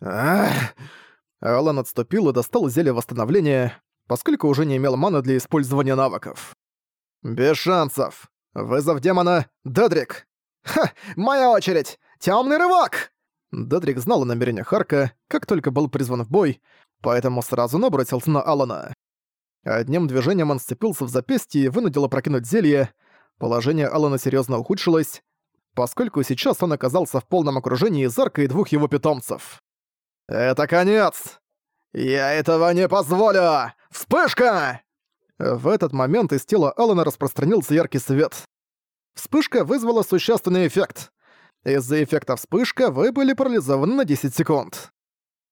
Ах! Алан отступил и достал зелье восстановления, поскольку уже не имел маны для использования навыков. «Без шансов! Вызов демона — Дедрик!» «Ха! Моя очередь! Тёмный рывок!» Дедрик знал о намерениях Харка, как только был призван в бой, поэтому сразу набросился на Алана. Одним движением он сцепился в запястье и вынудил опрокинуть зелье. Положение Алана серьезно ухудшилось, поскольку сейчас он оказался в полном окружении Зарка и двух его питомцев. «Это конец! Я этого не позволю! Вспышка!» В этот момент из тела Алана распространился яркий свет. Вспышка вызвала существенный эффект. Из-за эффекта вспышка вы были парализованы на 10 секунд.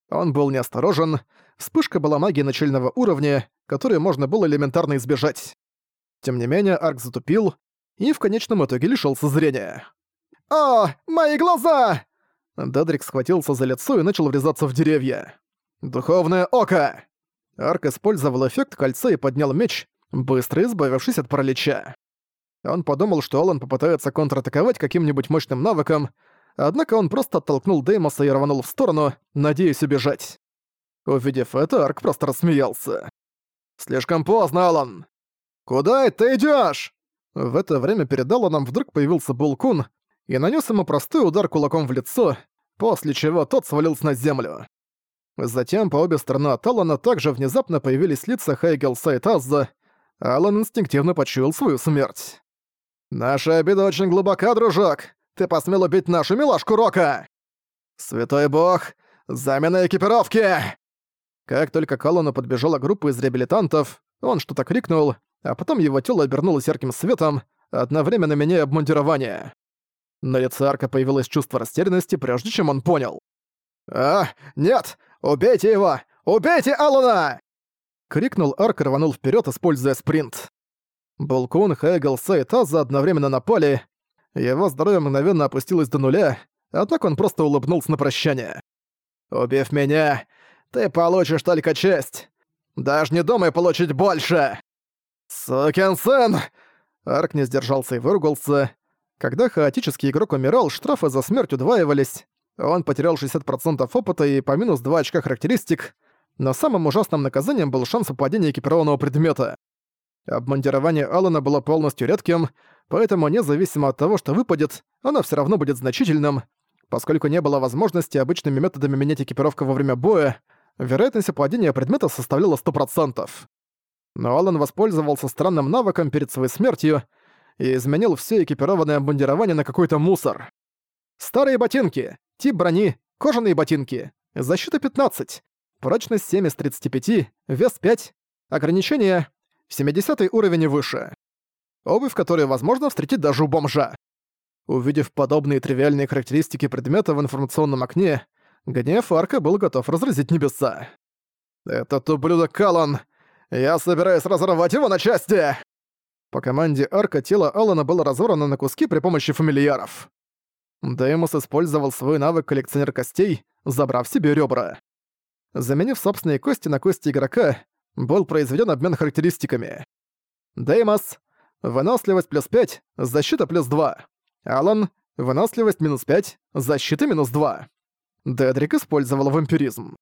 Он был неосторожен, вспышка была магией начального уровня, которую можно было элементарно избежать. Тем не менее, Арк затупил и в конечном итоге лишился зрения. «О, мои глаза!» Дадрик схватился за лицо и начал врезаться в деревья. «Духовное око!» Арк использовал эффект кольца и поднял меч, быстро избавившись от паралича. Он подумал, что Алан попытается контратаковать каким-нибудь мощным навыком, однако он просто оттолкнул Деймоса и рванул в сторону, надеясь убежать. Увидев это, Арк просто рассмеялся. «Слишком поздно, Алан! Куда ты идёшь?» В это время перед Аланом вдруг появился Булкун и нанес ему простой удар кулаком в лицо, после чего тот свалился на землю. Затем по обе стороны от Алана также внезапно появились лица Хейгелса и Тазза, Алан инстинктивно почуял свою смерть. «Наша обида очень глубока, дружок! Ты посмел убить нашу милашку Рока!» «Святой бог! Замена экипировки!» Как только к Аллану подбежала группа из реабилитантов, он что-то крикнул, а потом его тело обернулось ярким светом, одновременно меняя обмундирование. На лице Арка появилось чувство растерянности, прежде чем он понял. «А, нет! Убейте его! Убейте Алана!» Крикнул Арк рванул вперед, используя спринт. Булкун, Хэгл, и Таза одновременно напали. Его здоровье мгновенно опустилось до нуля, а так он просто улыбнулся на прощание. «Убив меня, ты получишь только честь. Даже не думай получить больше!» «Сукин сын!» Арк не сдержался и выругался. Когда хаотический игрок умирал, штрафы за смерть удваивались. Он потерял 60% опыта и по минус 2 очка характеристик, но самым ужасным наказанием был шанс упадения экипированного предмета. Обмундирование Алана было полностью редким, поэтому независимо от того, что выпадет, оно все равно будет значительным. Поскольку не было возможности обычными методами менять экипировку во время боя, вероятность упадения предмета составляла 100%. Но Алан воспользовался странным навыком перед своей смертью и изменил все экипированное обмундирование на какой-то мусор. Старые ботинки, тип брони, кожаные ботинки, защита 15, прочность 7 из 35, вес 5, ограничение 70 уровень и выше. Обувь, которую возможно встретить даже у бомжа. Увидев подобные тривиальные характеристики предмета в информационном окне, гнев Арка был готов разразить небеса. «Этот ублюдок Калан! Я собираюсь разорвать его на части!» По команде Арка тело Алана было разорвано на куски при помощи фамильяров. Деймос использовал свой навык коллекционер костей, забрав себе ребра. Заменив собственные кости на кости игрока, был произведен обмен характеристиками. Деймос — выносливость плюс 5, защита плюс 2. Алан — выносливость минус 5, защита минус 2. Дедрик использовал вампиризм.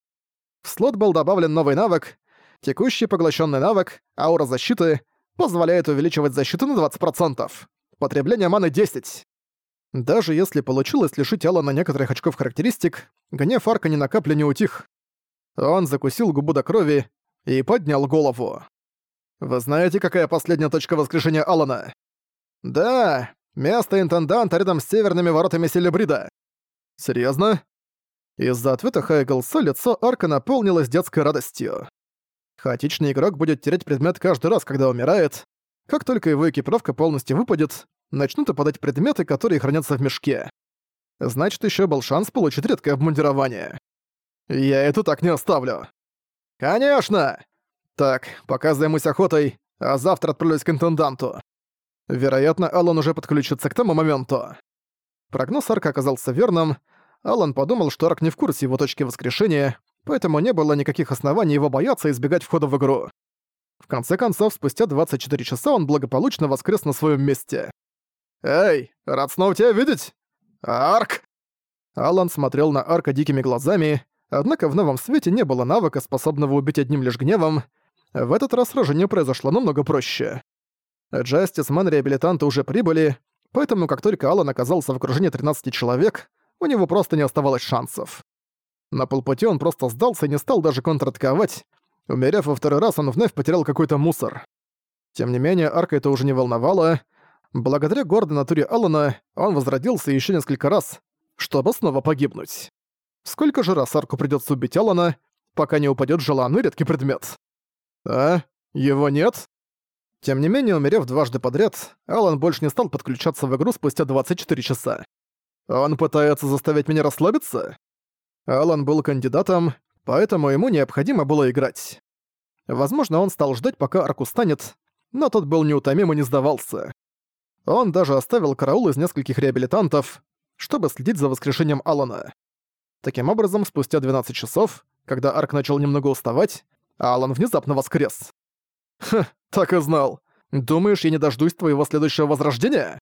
В слот был добавлен новый навык, текущий поглощенный навык, аура защиты, позволяет увеличивать защиту на 20%. Потребление маны 10. Даже если получилось лишить Алана некоторых очков характеристик, гнев Арка ни на каплю не утих. Он закусил губу до крови и поднял голову. «Вы знаете, какая последняя точка воскрешения Алана?» «Да, место интенданта рядом с северными воротами Селебрида». «Серьёзно?» Из-за ответа Хайглса лицо Арка наполнилось детской радостью. Хаотичный игрок будет терять предмет каждый раз, когда умирает. Как только его экипировка полностью выпадет, начнут опадать предметы, которые хранятся в мешке. Значит, ещё был шанс получить редкое обмундирование. Я это так не оставлю. «Конечно!» «Так, пока займусь охотой, а завтра отправлюсь к интенданту. Вероятно, Алан уже подключится к тому моменту». Прогноз Арка оказался верным. Алан подумал, что Арк не в курсе его точки воскрешения, поэтому не было никаких оснований его бояться избегать входа в игру. В конце концов, спустя 24 часа он благополучно воскрес на своем месте. «Эй, рад снова тебя видеть! Арк!» Алан смотрел на Арка дикими глазами, однако в новом свете не было навыка, способного убить одним лишь гневом. В этот раз сражение произошло намного проще. Джастис, Мэн реабилитанты уже прибыли, поэтому как только Аллан оказался в окружении 13 человек, у него просто не оставалось шансов. На полпути он просто сдался и не стал даже контратаковать. Умерев во второй раз, он вновь потерял какой-то мусор. Тем не менее, Арка это уже не волновало. Благодаря гордой натуре Алана он возродился еще несколько раз, чтобы снова погибнуть. Сколько же раз Арку придется убить Алана, пока не упадет желанный редкий предмет? А? Его нет? Тем не менее, умерев дважды подряд, Алан больше не стал подключаться в игру спустя 24 часа. Он пытается заставить меня расслабиться? Алан был кандидатом, поэтому ему необходимо было играть. Возможно, он стал ждать, пока Арк устанет, но тот был неутомим и не сдавался. Он даже оставил караул из нескольких реабилитантов, чтобы следить за воскрешением Алана. Таким образом, спустя 12 часов, когда Арк начал немного уставать, Алан внезапно воскрес. «Ха, так и знал. Думаешь, я не дождусь твоего следующего возрождения?»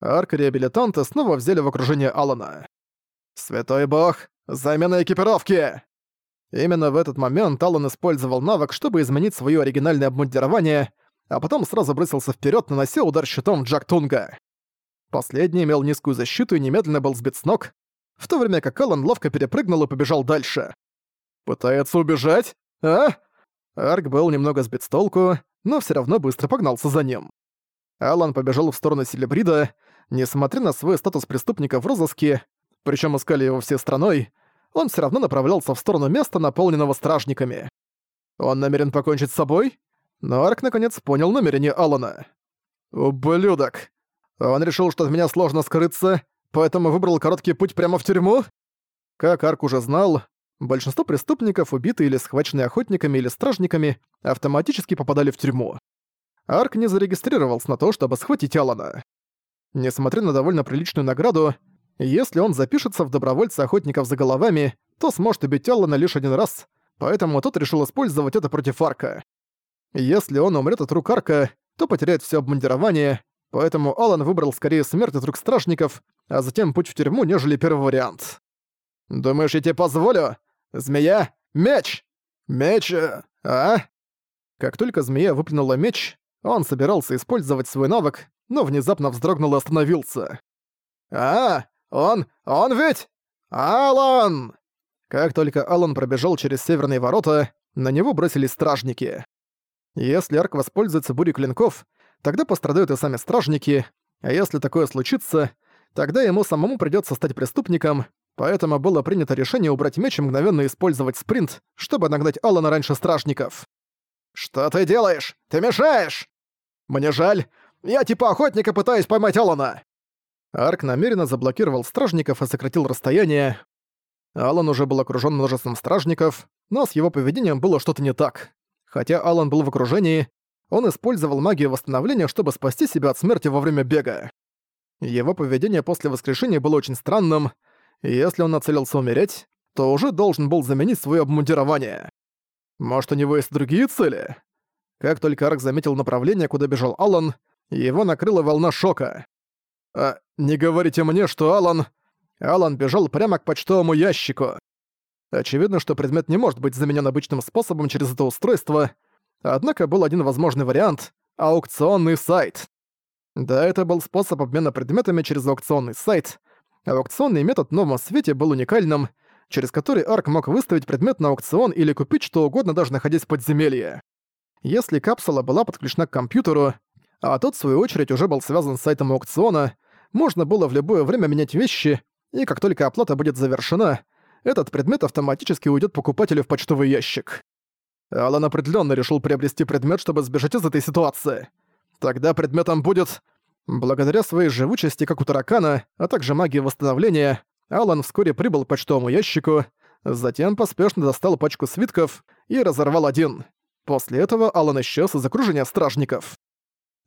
Арк и реабилитанты снова взяли в окружение Алана. «Святой бог, замена экипировки!» Именно в этот момент Алан использовал навык, чтобы изменить свое оригинальное обмундирование, а потом сразу бросился вперед, нанося удар щитом Джак Тунга. Последний имел низкую защиту и немедленно был сбит с ног, в то время как Алан ловко перепрыгнул и побежал дальше. «Пытается убежать? А?» Арк был немного сбит с толку, но все равно быстро погнался за ним. Алан побежал в сторону Селебрида, несмотря на свой статус преступника в розыске, причем искали его всей страной, он все равно направлялся в сторону места, наполненного стражниками. Он намерен покончить с собой? Но Арк наконец понял намерение Алана. «Ублюдок! Он решил, что от меня сложно скрыться, поэтому выбрал короткий путь прямо в тюрьму?» Как Арк уже знал, большинство преступников, убитые или схваченные охотниками или стражниками, автоматически попадали в тюрьму. Арк не зарегистрировался на то, чтобы схватить Алана. Несмотря на довольно приличную награду, если он запишется в добровольца охотников за головами, то сможет убить Алана лишь один раз, поэтому тот решил использовать это против Арка. Если он умрет от рук Арка, то потеряет все обмундирование, поэтому Алан выбрал скорее смерть от рук стражников, а затем путь в тюрьму, нежели первый вариант. «Думаешь, я тебе позволю? Змея? Меч! Меч... Э, а?» Как только змея выплюнула меч, он собирался использовать свой навык, но внезапно вздрогнул и остановился. «А, он... он ведь... Алан!» Как только Алан пробежал через северные ворота, на него бросились стражники. Если Арк воспользуется бурей клинков, тогда пострадают и сами стражники, а если такое случится, тогда ему самому придётся стать преступником, поэтому было принято решение убрать меч и мгновенно использовать спринт, чтобы нагнать Алана раньше стражников. «Что ты делаешь? Ты мешаешь!» «Мне жаль. Я типа охотника пытаюсь поймать Алана!» Арк намеренно заблокировал стражников и сократил расстояние. Алан уже был окружён множеством стражников, но с его поведением было что-то не так. Хотя Алан был в окружении, он использовал магию восстановления, чтобы спасти себя от смерти во время бега. Его поведение после воскрешения было очень странным, и если он нацелился умереть, то уже должен был заменить свое обмундирование. Может, у него есть другие цели? Как только Арк заметил направление, куда бежал Алан, его накрыла волна шока. «А, не говорите мне, что Алан...» Алан бежал прямо к почтовому ящику. Очевидно, что предмет не может быть заменен обычным способом через это устройство, однако был один возможный вариант — аукционный сайт. Да, это был способ обмена предметами через аукционный сайт. Аукционный метод в новом свете был уникальным, через который Арк мог выставить предмет на аукцион или купить что угодно, даже находясь в подземелье. Если капсула была подключена к компьютеру, а тот, в свою очередь, уже был связан с сайтом аукциона, можно было в любое время менять вещи, и как только оплата будет завершена, этот предмет автоматически уйдет покупателю в почтовый ящик. Алан определенно решил приобрести предмет, чтобы сбежать из этой ситуации. Тогда предметом будет... Благодаря своей живучести, как у таракана, а также магии восстановления, Алан вскоре прибыл к почтовому ящику, затем поспешно достал пачку свитков и разорвал один. После этого Алан исчез из окружения стражников.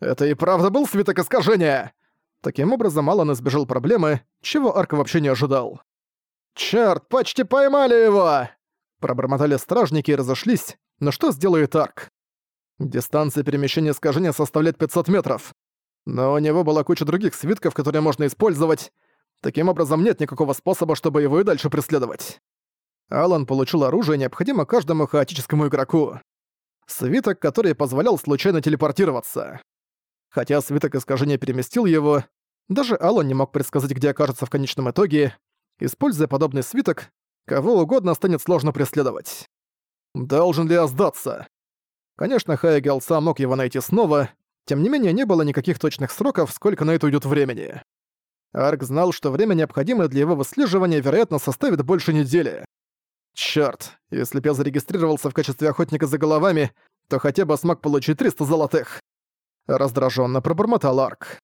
«Это и правда был свиток искажения!» Таким образом, Алан избежал проблемы, чего Арк вообще не ожидал. «Чёрт, почти поймали его!» Пробормотали стражники и разошлись, но что сделает Арк? Дистанция перемещения искажения составляет 500 метров. Но у него была куча других свитков, которые можно использовать. Таким образом, нет никакого способа, чтобы его и дальше преследовать. Алан получил оружие, необходимо каждому хаотическому игроку. Свиток, который позволял случайно телепортироваться. Хотя свиток искажения переместил его, даже Алан не мог предсказать, где окажется в конечном итоге. Используя подобный свиток, кого угодно станет сложно преследовать. Должен ли я сдаться? Конечно, Хайгел сам мог его найти снова, тем не менее не было никаких точных сроков, сколько на это уйдет времени. Арк знал, что время, необходимое для его выслеживания, вероятно, составит больше недели. Чёрт, если б я зарегистрировался в качестве охотника за головами, то хотя бы смог получить 300 золотых. Раздраженно пробормотал Арк.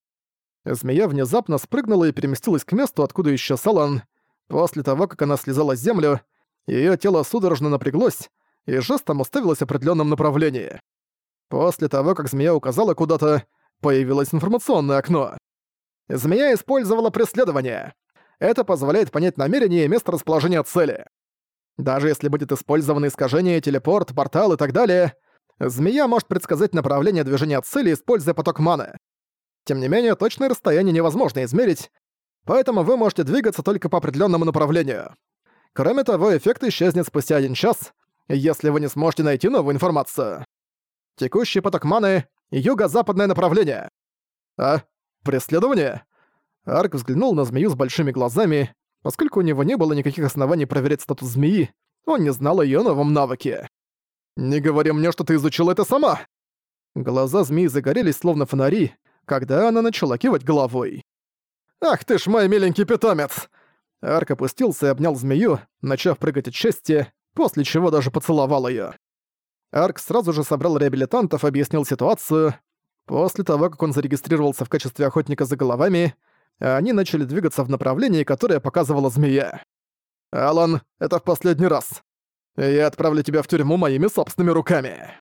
Змея внезапно спрыгнула и переместилась к месту, откуда исчез Алан. После того, как она слезала с землю, её тело судорожно напряглось и жестом уставилось в определённом направлении. После того, как змея указала куда-то, появилось информационное окно. Змея использовала преследование. Это позволяет понять намерение и место расположения цели. Даже если будет использовано искажение, телепорт, портал и так далее, змея может предсказать направление движения цели, используя поток маны. Тем не менее, точное расстояние невозможно измерить, поэтому вы можете двигаться только по определенному направлению. Кроме того, эффект исчезнет спустя один час, если вы не сможете найти новую информацию. Текущий поток маны — юго-западное направление. А? Преследование? Арк взглянул на змею с большими глазами. Поскольку у него не было никаких оснований проверять статус змеи, он не знал о её новом навыке. «Не говори мне, что ты изучила это сама!» Глаза змеи загорелись, словно фонари, когда она начала кивать головой. «Ах ты ж мой миленький питомец!» Арк опустился и обнял змею, начав прыгать от счастья, после чего даже поцеловал её. Арк сразу же собрал реабилитантов объяснил ситуацию. После того, как он зарегистрировался в качестве охотника за головами, они начали двигаться в направлении, которое показывала змея. «Алан, это в последний раз. Я отправлю тебя в тюрьму моими собственными руками».